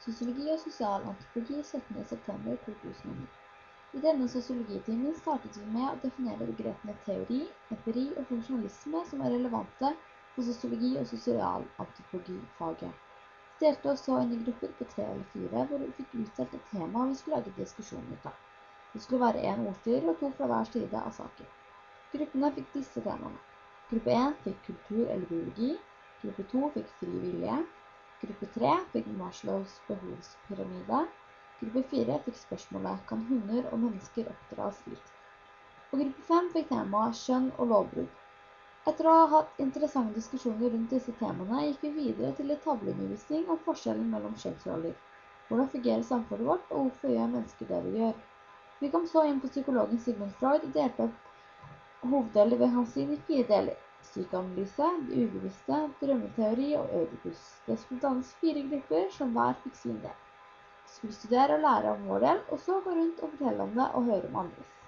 Sosiologi og sosialantropologi 17.9.2009. I denne sosiologitimen startet vi med å definere begrepene teori, empiri og funksjonalisme som er relevante for sosiologi og sosialantropologifaget. Vi delte oss så inn i grupper på tre eller fire, hvor vi fikk utdelt et tema vi skulle lage diskusjon ut av. Det skulle være én ordstyrer og to fra hver side av saken. Gruppene fikk disse temaene. Gruppe 1 fikk kultur eller biologi. Gruppe 2 fikk fri vilje. Gruppe 3 fikk Maslows behovspyramide. Gruppe 4 fikk spørsmålet Kan hunder og mennesker oppdras likt? Og gruppe 5 fikk temaet Skjønn og lovbrudd. Etter å ha hatt interessante diskusjoner rundt disse temaene, gikk vi videre til litt tavleundervisning om forskjellen mellom kjønnsroller. Hvordan fungerer samfunnet vårt, og hvorfor gjør mennesker det vi gjør? Vi kom så inn på psykologen Sigmund Freud og delte opp hoveddeler ved hans syn i fire deler psykoanalyse, det ubevisste, drømmeteori og Ødipus. Det er dannes fire grupper som hver fikk sin del. Skulle studere og lære om vår del, og så gå rundt og fortelle om det og høre om andres.